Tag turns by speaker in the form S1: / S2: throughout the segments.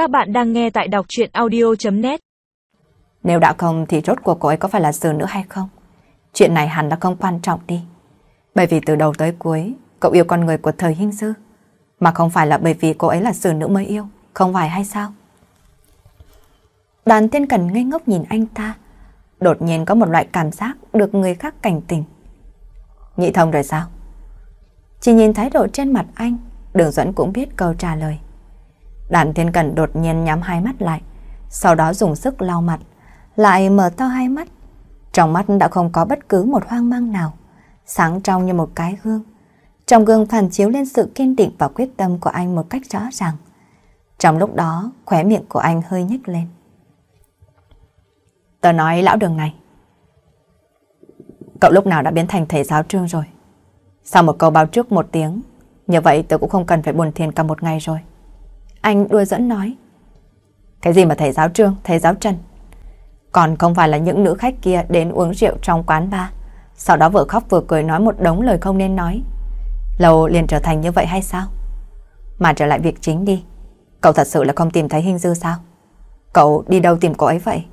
S1: Các bạn đang nghe tại đọc chuyện audio.net
S2: Nếu đã không thì rốt cuộc cô ấy có phải là sư nữ hay không? Chuyện này hẳn là không quan trọng đi. Bởi vì từ đầu tới cuối, cậu yêu con người của thời hình sư. Mà không phải là bởi vì cô ấy là sư nữ mới yêu, không phải hay sao? Đàn thiên cần ngây ngốc nhìn anh ta. Đột nhiên có một loại cảm giác được người khác cảnh tỉnh. Nhị thông rồi sao? Chỉ nhìn thái độ trên mặt anh, đường dẫn cũng biết câu trả lời. Đàn thiên cần đột nhiên nhắm hai mắt lại, sau đó dùng sức lau mặt, lại mở to hai mắt. Trong mắt đã không có bất cứ một hoang mang nào, sáng trong như một cái gương. Trong gương phản chiếu lên sự kiên định và quyết tâm của anh một cách rõ ràng. Trong lúc đó, khóe miệng của anh hơi nhếch lên. Tớ nói lão đường này. Cậu lúc nào đã biến thành thầy giáo trương rồi? Sau một câu báo trước một tiếng, như vậy tớ cũng không cần phải buồn thiền cả một ngày rồi. Anh đùa dẫn nói. Cái gì mà thầy giáo trương, thầy giáo trần? Còn không phải là những nữ khách kia đến uống rượu trong quán bar. Sau đó vừa khóc vừa cười nói một đống lời không nên nói. Lâu liền trở thành như vậy hay sao? Mà trở lại việc chính đi. Cậu thật sự là không tìm thấy hình dư sao? Cậu đi đâu tìm cô ấy vậy?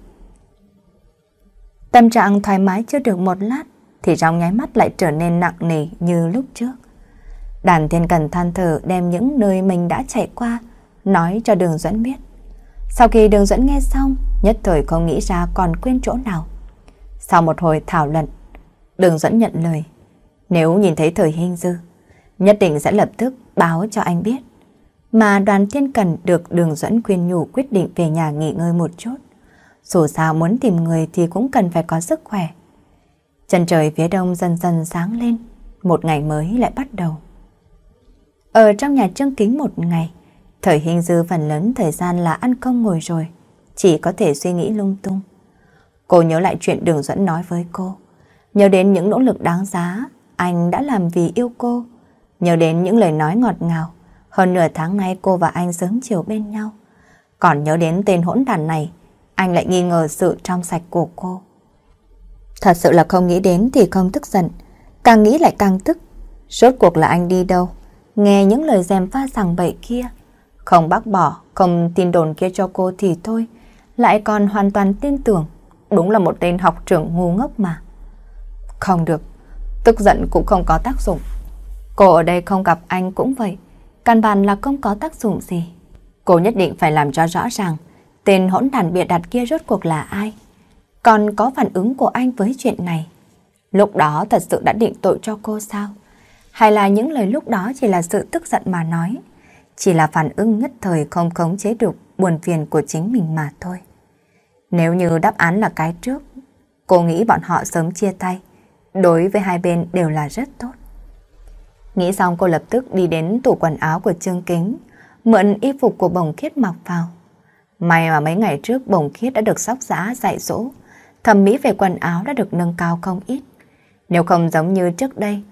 S2: Tâm trạng thoải mái chưa được một lát thì trong nháy mắt lại trở nên nặng nề như lúc trước. Đàn thiên cần than thở đem những nơi mình đã chạy qua nói cho đường dẫn biết. Sau khi đường dẫn nghe xong, nhất thời không nghĩ ra còn quên chỗ nào. Sau một hồi thảo luận, đường dẫn nhận lời. Nếu nhìn thấy thời hình dư, nhất định sẽ lập tức báo cho anh biết. Mà đoàn thiên cần được đường dẫn khuyên nhủ quyết định về nhà nghỉ ngơi một chút. Dù sao muốn tìm người thì cũng cần phải có sức khỏe. Chân trời phía đông dần dần sáng lên, một ngày mới lại bắt đầu. Ở trong nhà trương kính một ngày, thời hình dư phần lớn thời gian là ăn công ngồi rồi, chỉ có thể suy nghĩ lung tung. Cô nhớ lại chuyện đường dẫn nói với cô, nhớ đến những nỗ lực đáng giá anh đã làm vì yêu cô, nhớ đến những lời nói ngọt ngào, hơn nửa tháng nay cô và anh sớm chiều bên nhau. Còn nhớ đến tên hỗn đàn này, anh lại nghi ngờ sự trong sạch của cô. Thật sự là không nghĩ đến thì không tức giận, càng nghĩ lại càng tức. Rốt cuộc là anh đi đâu? Nghe những lời dèm pha sằng bậy kia, không bác bỏ, không tin đồn kia cho cô thì thôi, lại còn hoàn toàn tin tưởng. Đúng là một tên học trưởng ngu ngốc mà. Không được, tức giận cũng không có tác dụng. Cô ở đây không gặp anh cũng vậy, căn bản là không có tác dụng gì. Cô nhất định phải làm cho rõ ràng tên hỗn đàn bịa đặt kia rốt cuộc là ai. Còn có phản ứng của anh với chuyện này. Lúc đó thật sự đã định tội cho cô sao? Hay là những lời lúc đó chỉ là sự tức giận mà nói? Chỉ là phản ứng nhất thời không khống chế được buồn phiền của chính mình mà thôi. Nếu như đáp án là cái trước, cô nghĩ bọn họ sớm chia tay. Đối với hai bên đều là rất tốt. Nghĩ xong cô lập tức đi đến tủ quần áo của Trương Kính, mượn y phục của bồng khiết mặc vào. May mà mấy ngày trước bồng khiết đã được sóc giã dạy dỗ, thẩm mỹ về quần áo đã được nâng cao không ít. Nếu không giống như trước đây,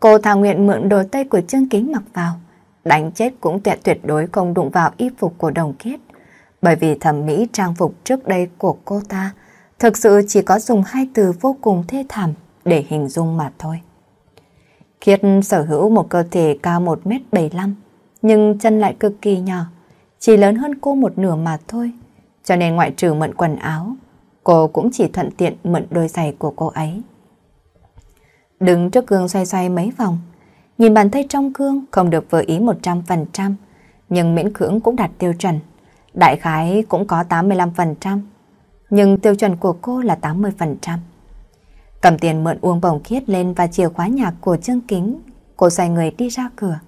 S2: cô thà nguyện mượn đồ tây của Trương Kính mặc vào, đánh chết cũng tuyệt tuyệt đối không đụng vào y phục của đồng kiết. Bởi vì thẩm mỹ trang phục trước đây của cô ta thực sự chỉ có dùng hai từ vô cùng thê thảm để hình dung mà thôi. Kiết sở hữu một cơ thể cao 1m75, nhưng chân lại cực kỳ nhỏ, chỉ lớn hơn cô một nửa mà thôi. Cho nên ngoại trừ mượn quần áo, cô cũng chỉ thuận tiện mượn đôi giày của cô ấy. Đứng trước gương xoay xoay mấy vòng, nhìn bàn tay trong gương không được vừa ý 100%, nhưng miễn cưỡng cũng đạt tiêu chuẩn. Đại khái cũng có 85%, nhưng tiêu chuẩn của cô là 80%. Cầm tiền mượn uống bồng khiết lên và chìa khóa nhạc của Trương Kính, cô xoay người đi ra cửa.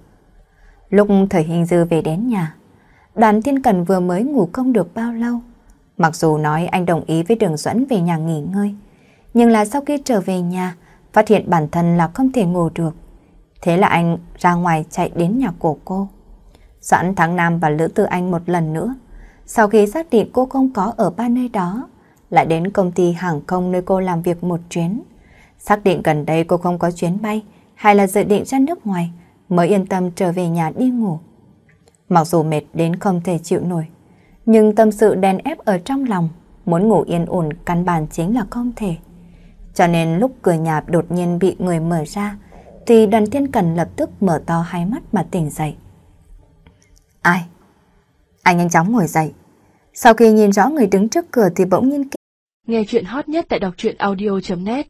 S2: Lúc thời hình dư về đến nhà, đoàn thiên cần vừa mới ngủ không được bao lâu. Mặc dù nói anh đồng ý với đường dẫn về nhà nghỉ ngơi, nhưng là sau khi trở về nhà, phát hiện bản thân là không thể ngủ được. Thế là anh ra ngoài chạy đến nhà của cô. Doãn tháng Nam và Lữ Tư Anh một lần nữa. Sau khi xác định cô không có ở ba nơi đó, lại đến công ty hàng không nơi cô làm việc một chuyến. Xác định gần đây cô không có chuyến bay hay là dự định ra nước ngoài mới yên tâm trở về nhà đi ngủ. Mặc dù mệt đến không thể chịu nổi, nhưng tâm sự đèn ép ở trong lòng, muốn ngủ yên ổn căn bản chính là không thể. Cho nên lúc cửa nhà đột nhiên bị người mở ra, thì đoàn thiên cần lập tức mở to hai mắt mà tỉnh dậy. Ai? Anh nhanh chóng ngồi dậy. Sau khi nhìn rõ người đứng trước cửa thì bỗng nhiên
S1: Nghe chuyện hot nhất tại đọc truyện audio.net